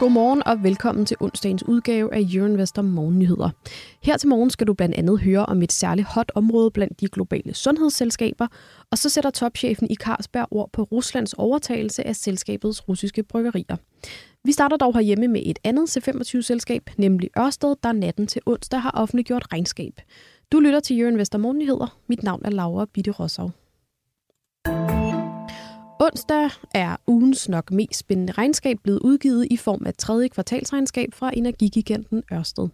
Godmorgen og velkommen til onsdagens udgave af Euroinvestor Morgennyheder. Her til morgen skal du blandt andet høre om et særligt hot område blandt de globale sundhedsselskaber, og så sætter topchefen i Carlsberg ord på Ruslands overtagelse af selskabets russiske bryggerier. Vi starter dog herhjemme med et andet C25-selskab, nemlig Ørsted, der natten til onsdag har offentliggjort regnskab. Du lytter til Euroinvestor Morgennyheder. Mit navn er Laura Bitte Rossov. Onsdag er ugens nok mest spændende regnskab blevet udgivet i form af tredje kvartalsregnskab fra energigiganten Ørsted.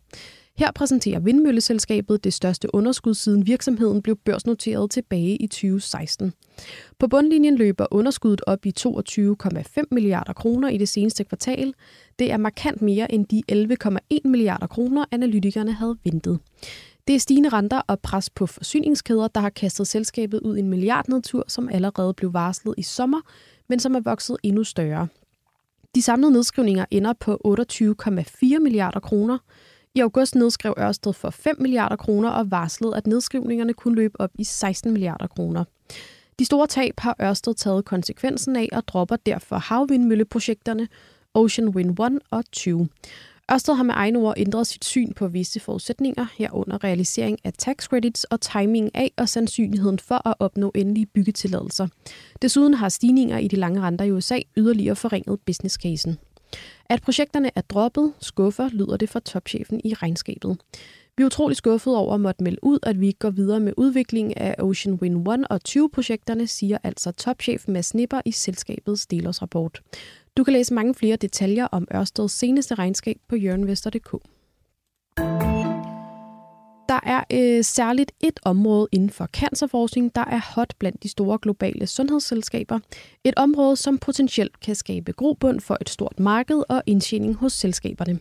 Her præsenterer Vindmølleselskabet det største underskud siden virksomheden blev børsnoteret tilbage i 2016. På bundlinjen løber underskuddet op i 22,5 milliarder kroner i det seneste kvartal. Det er markant mere end de 11,1 milliarder kroner, analytikerne havde ventet. Det er stigende renter og pres på forsyningskæder, der har kastet selskabet ud i en milliardnedtur, som allerede blev varslet i sommer, men som er vokset endnu større. De samlede nedskrivninger ender på 28,4 milliarder kroner. I august nedskrev Ørsted for 5 milliarder kroner og varslede, at nedskrivningerne kunne løbe op i 16 milliarder kroner. De store tab har Ørsted taget konsekvensen af og dropper derfor havvindmølleprojekterne Ocean Wind 1 og 20. Ørsted har med egne ord ændret sit syn på visse forudsætninger herunder realisering af tax credits og timing af og sandsynligheden for at opnå endelige byggetilladelser. Desuden har stigninger i de lange renter i USA yderligere forringet businesscasen. At projekterne er droppet, skuffer, lyder det fra topchefen i regnskabet. Vi er utrolig skuffet over at måtte melde ud, at vi ikke går videre med udviklingen af Ocean Wind 1 og 20-projekterne, siger altså topchef Mads Snipper i selskabets delårsrapport. Du kan læse mange flere detaljer om Ørsteds seneste regnskab på jørgenvester.dk. Er øh, særligt et område inden for cancerforskning, der er hot blandt de store globale sundhedsselskaber. Et område, som potentielt kan skabe grobund for et stort marked og indtjening hos selskaberne.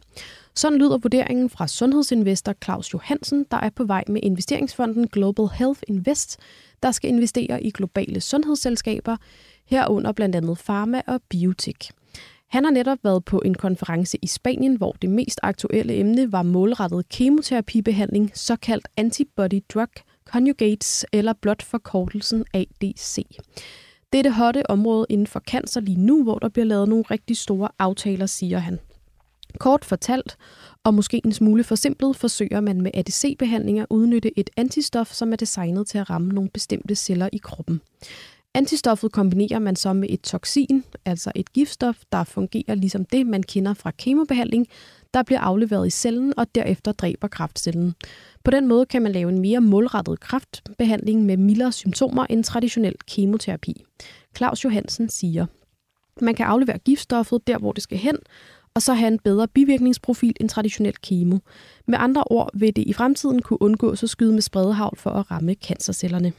Sådan lyder vurderingen fra sundhedsinvestor Claus Johansen, der er på vej med investeringsfonden Global Health Invest, der skal investere i globale sundhedsselskaber, herunder blandt andet pharma og biotek. Han har netop været på en konference i Spanien, hvor det mest aktuelle emne var målrettet kemoterapibehandling, såkaldt antibody drug conjugates, eller blot forkortelsen ADC. Det er det hotte område inden for cancer lige nu, hvor der bliver lavet nogle rigtig store aftaler, siger han. Kort fortalt, og måske en smule forsimplet, forsøger man med ADC-behandlinger at udnytte et antistof, som er designet til at ramme nogle bestemte celler i kroppen. Antistoffet kombinerer man så med et toksin, altså et giftstof, der fungerer ligesom det, man kender fra kemobehandling, der bliver afleveret i cellen og derefter dræber kraftcellen. På den måde kan man lave en mere målrettet kraftbehandling med mildere symptomer end traditionel kemoterapi. Claus Johansen siger, man kan aflevere giftstoffet der, hvor det skal hen, og så have en bedre bivirkningsprofil end traditionel kemo. Med andre ord vil det i fremtiden kunne undgås at skyde med spredehavl for at ramme cancercellerne.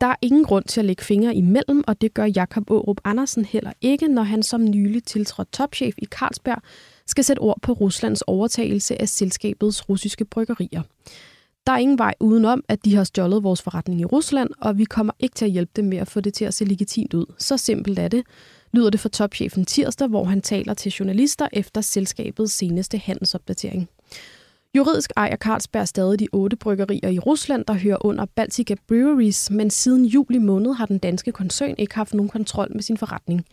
Der er ingen grund til at lægge fingre imellem, og det gør Jakob Aarup Andersen heller ikke, når han som nylig tiltrådt topchef i Carlsberg skal sætte ord på Ruslands overtagelse af selskabets russiske bryggerier. Der er ingen vej udenom, at de har stjålet vores forretning i Rusland, og vi kommer ikke til at hjælpe dem med at få det til at se legitimt ud. Så simpelt er det, lyder det fra topchefen tirsdag, hvor han taler til journalister efter selskabets seneste handelsopdatering. Juridisk ejer Carlsberg stadig de otte bryggerier i Rusland, der hører under Baltica Breweries, men siden juli måned har den danske koncern ikke haft nogen kontrol med sin forretning.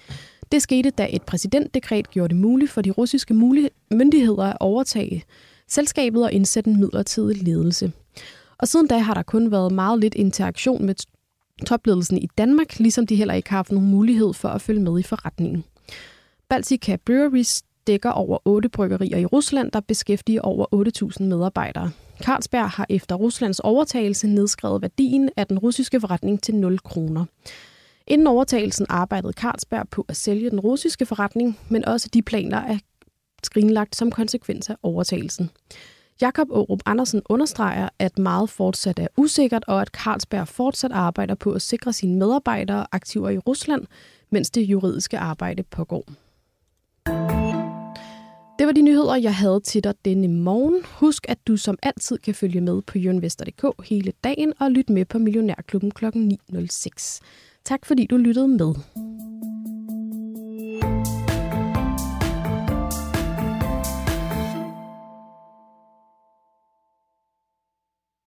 Det skete, da et præsidentdekret gjorde det muligt for de russiske myndigheder at overtage selskabet og indsætte en midlertidig ledelse. Og siden da har der kun været meget lidt interaktion med topledelsen i Danmark, ligesom de heller ikke har haft nogen mulighed for at følge med i forretningen. Baltica Breweries dækker over otte bryggerier i Rusland, der beskæftiger over 8.000 medarbejdere. Carlsberg har efter Ruslands overtagelse nedskrevet værdien af den russiske forretning til 0 kroner. Inden overtagelsen arbejdede Carlsberg på at sælge den russiske forretning, men også de planer er skrinlagt som konsekvens af overtagelsen. Jakob Aarup Andersen understreger, at meget fortsat er usikkert, og at Carlsberg fortsat arbejder på at sikre sine medarbejdere aktiver i Rusland, mens det juridiske arbejde pågår. Det var de nyheder, jeg havde til dig denne morgen. Husk, at du som altid kan følge med på jørnvester.dk hele dagen og lytte med på Millionærklubben kl. 9.06. Tak fordi du lyttede med.